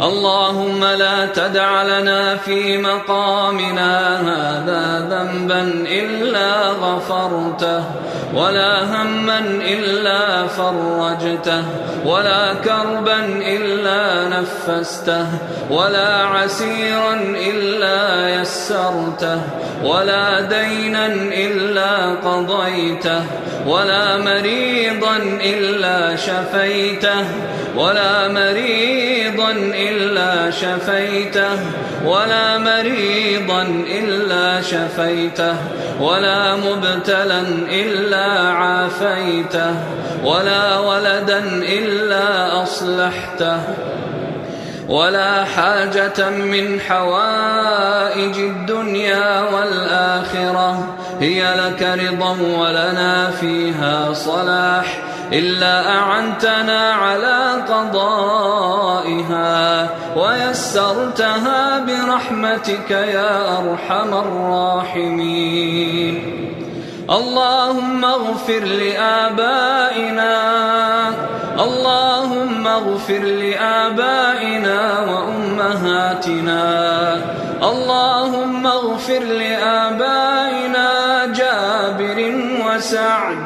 اللهم لا تدع لنا في مقامنا هذا ذنبا إلا غفرته ولا هما إلا فرجته ولا كربا إلا نفسته ولا عسيرا إلا يسرته ولا دينا إلا قضيته. ولا مريضا إلا شفيته. ولا مريضا إلا شفيته. ولا مريضا إلا شفيته. ولا مبتلا إلا عافيته. ولا ولدا إلا أصلحته. ولا حاجة من حوائج الدنيا والآخرة. هي لك رضا ولنا فيها صلاح إلا أعنتنا على قضائها ويسرتها برحمتك يا أرحم الراحمين. اللهم اغفر لآبائنا اللهم اغفر لآبائنا وأمهاتنا اللهم اغفر لآبائنا وسعد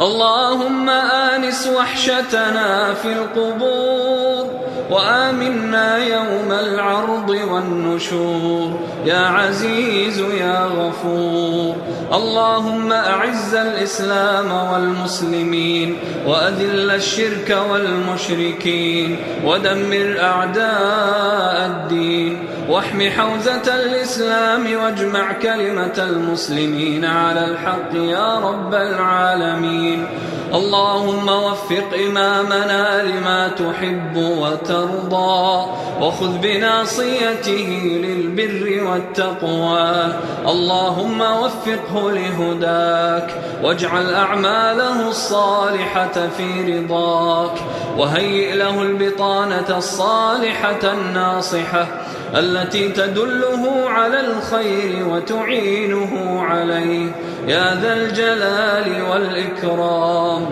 اللهم آنس وحشتنا في القبور وآمنا يوم العرض والنشور. يا عزيز يا غفور. اللهم أعز الإسلام والمسلمين وأذل الشرك والمشركين ودمر أعداء الدين. واحم حوزة الإسلام واجمع كلمة المسلمين على الحق يا رب العالمين. اللهم وفق إمامنا لما تحب وترضى وخذ بناصيته للبر والتقوى. اللهم وفقه لهداك واجعل أعماله الصالحة في رضاك وهيئ له البطانة الصالحة الناصحة. التي تدله على الخير وتعينه عليه. يا ذا الجلال والإكرام.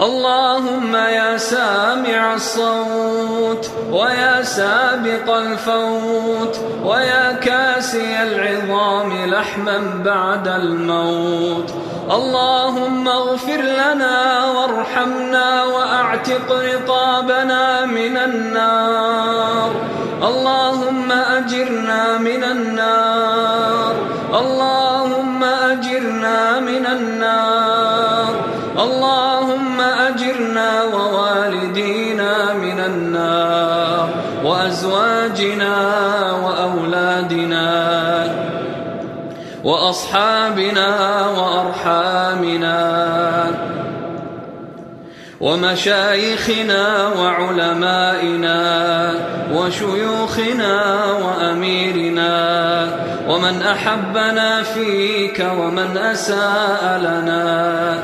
اللهم يا سامع الصوت ويا سابق الفوت ويا كاسي العظام لحما بعد الموت. اللهم اغفر لنا وارحمنا وأعتق رقابنا من النار. اللهم أجرنا من النار. اللهم أجرنا من النار. اللهم أجرنا ووالدينا من النار. وأزواجنا وأولادنا وأصحابنا وأرحامنا. ومشايخنا وعلمائنا وشيوخنا وأميرنا ومن أحبنا فيك ومن أساء لنا.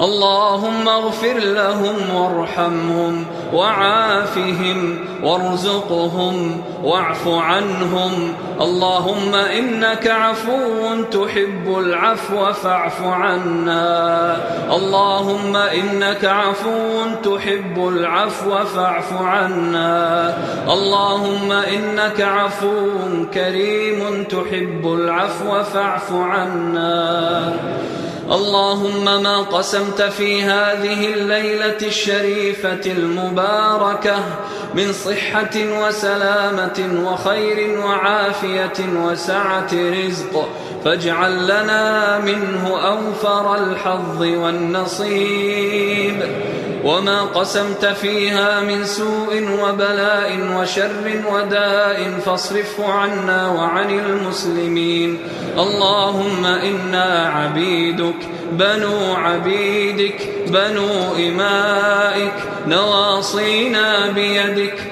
اللهم اغفر لهم وارحمهم وعافهم وارزقهم واعف عنهم. اللهم إنك عفو تحب العفو فاعف عنا. اللهم إنك عفو تحب العفو فاعف عنا. اللهم إنك عفو كريم تحب العفو فاعف عنا. اللهم ما قسمت في هذه الليلة الشريفة المباركة من صحة وسلامة وخير وعافية وسعة رزق. فاجعل لنا منه أوفر الحظ والنصيب. وما قسمت فيها من سوء وبلاء وشر وداء فاصرفه عنا وعن المسلمين. اللهم إنا عبيدك بنو عبيدك بنو إمائك نواصينا بيدك.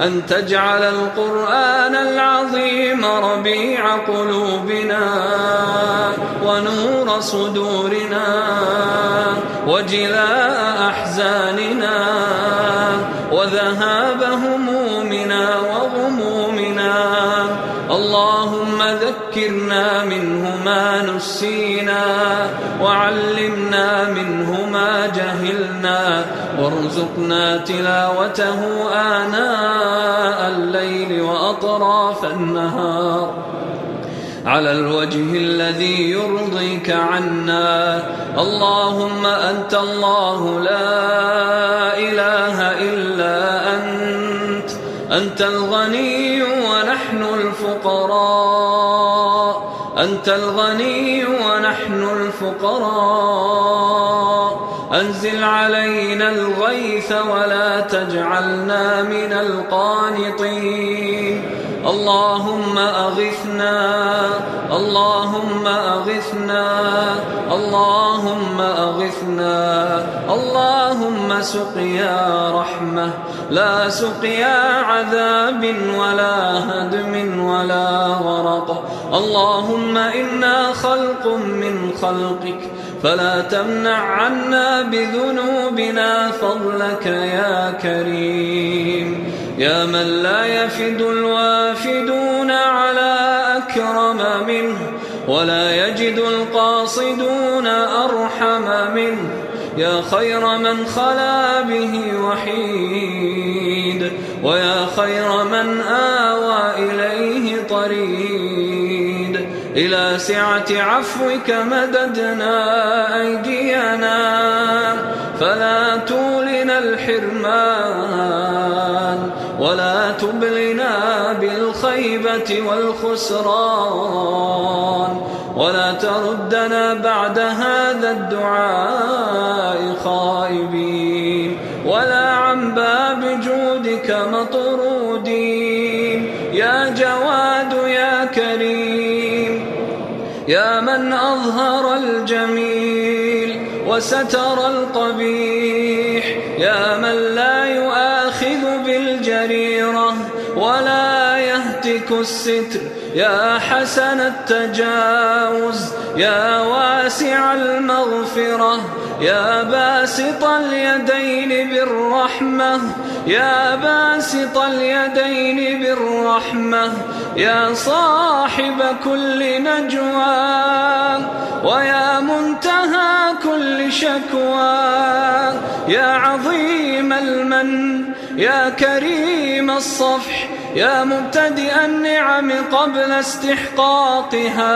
أن تجعل القرآن العظيم ربيع قلوبنا ونور صدورنا وجلاء أحزاننا وذهاب همومنا وغمومنا. اللهم ذكرنا منه ما نسينا وعلمنا منه ما جهلنا وارزقنا تلاوته آناء الليل وأطراف النهار. على الوجه الذي يرضيك عنا. اللهم أنت الله لا إله إلا أنت. أنت الغني ونحن الفقراء. أنت الغني ونحن الفقراء. أنزل علينا الغيث ولا تجعلنا من القانطين. اللهم أغثنا اللهم أغثنا اللهم أغثنا. اللهم سقيا رحمة لا سقيا عذاب ولا هدم ولا غرق. اللهم إنا خلق من خلقك. فلا تمنع عنا بذنوبنا فضلك يا كريم. يا من لا يفد الوافدون على أكرم منه ولا يجد القاصدون أرحم منه. يا خير من خلا به وحيد ويا خير من آوى إليه طريد إلى سعة عفوك مددنا أيدينا. فلا تولنا الحرمان ولا تبلنا بالخيبة والخسران ولا تردنا بعد هذا الدعاء خائبين. ولا عن باب جودك مطرودين يا من أظهر الجميل وستر القبيح يا من لا يؤاخذ بالجريرة ولا يهتك الستر يا حسن التجاوز يا واسع المغفرة يا باسط اليدين بالرحمة يا باسط اليدين بالرحمة يا صاحب كل نجوى ويا منتهى كل شكوى يا عظيم المن يا كريم الصفح يا مبتدئ النعم قبل استحقاقها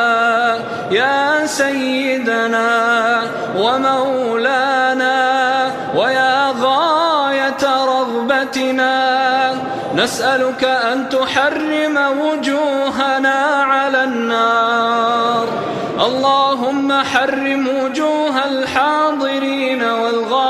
يا سيدنا ومولانا ويا غاية رغبتنا نسألك أن تحرم وجوهنا على النار. اللهم حرم وجوه الحاضرين والغائبين